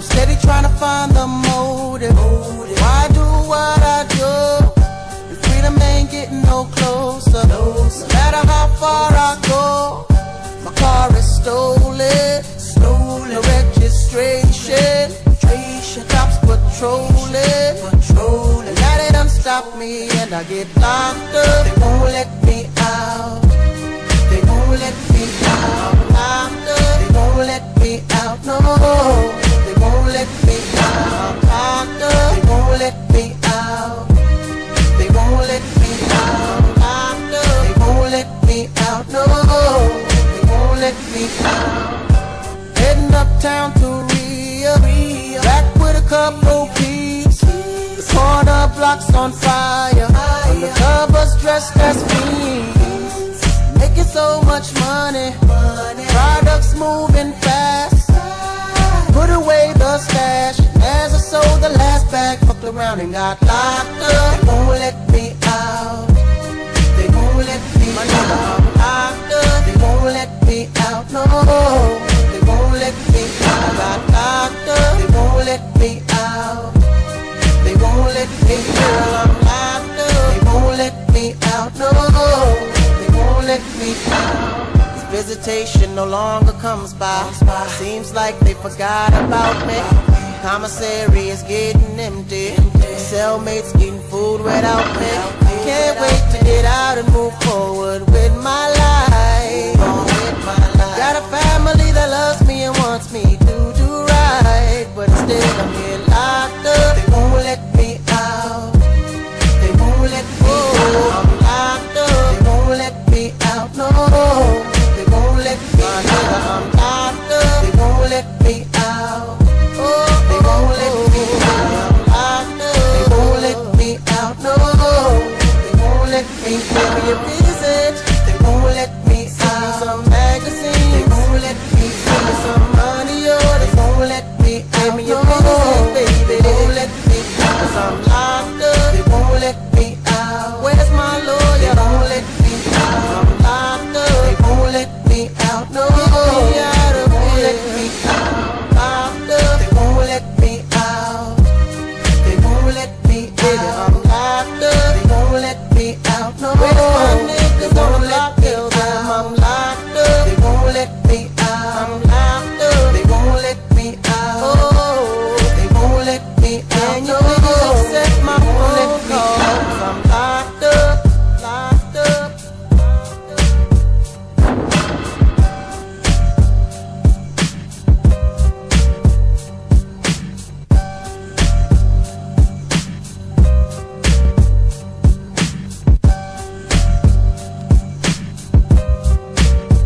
find the motive. Why do what I do? And freedom ain't getting no closer. No matter how far I go, my car is stolen. Stolen. No registration. Cops patrolling. Patrolling. Now they done stop me and I get locked up. They won't let blocks on fire. Undercovers dressed as fiends. Making so much money. Products moving fast. Put away the stash. As I sold the last bag, fucked around and got locked up. They won't let me out. No. They won't let me out. Visitation no longer comes by. Seems like they forgot about me. Commissary is getting empty. Cellmates eating food without me. Can't wait to get out and me